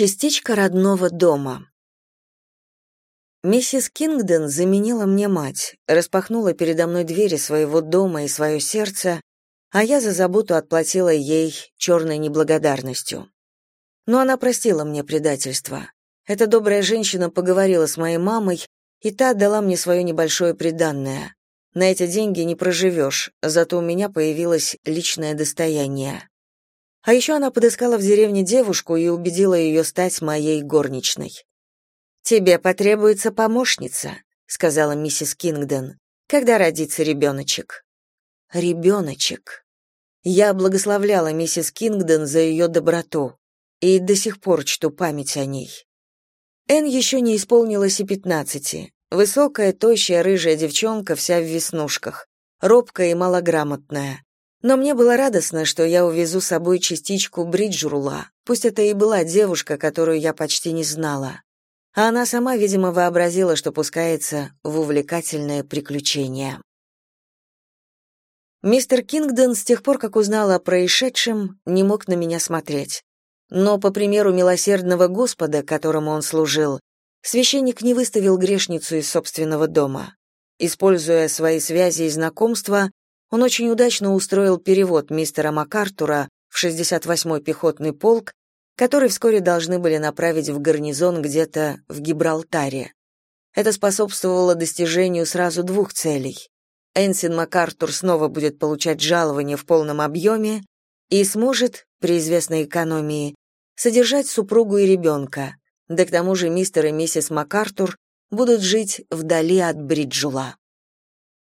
Частичка родного дома. Миссис Кингдон заменила мне мать, распахнула передо мной двери своего дома и свое сердце, а я за заботу отплатила ей черной неблагодарностью. Но она простила мне предательство. Эта добрая женщина поговорила с моей мамой, и та отдала мне свое небольшое приданное. На эти деньги не проживешь, зато у меня появилось личное достояние. А еще она подыскала в деревне девушку и убедила ее стать моей горничной. «Тебе потребуется помощница», — сказала миссис Кингдон, «когда родится ребеночек». Ребеночек. Я благословляла миссис Кингдон за ее доброту и до сих пор чту память о ней. Эн еще не исполнилось и пятнадцати. Высокая, тощая, рыжая девчонка, вся в веснушках, робкая и малограмотная. Но мне было радостно, что я увезу с собой частичку Бриджрула, пусть это и была девушка, которую я почти не знала. А она сама, видимо, вообразила, что пускается в увлекательное приключение. Мистер Кингдон с тех пор, как узнал о происшедшем, не мог на меня смотреть. Но, по примеру милосердного Господа, которому он служил, священник не выставил грешницу из собственного дома. Используя свои связи и знакомства, он очень удачно устроил перевод мистера МакАртура в 68-й пехотный полк, который вскоре должны были направить в гарнизон где-то в Гибралтаре. Это способствовало достижению сразу двух целей. Энсин МакАртур снова будет получать жалование в полном объеме и сможет, при известной экономии, содержать супругу и ребенка, да к тому же мистер и миссис МакАртур будут жить вдали от Бриджула.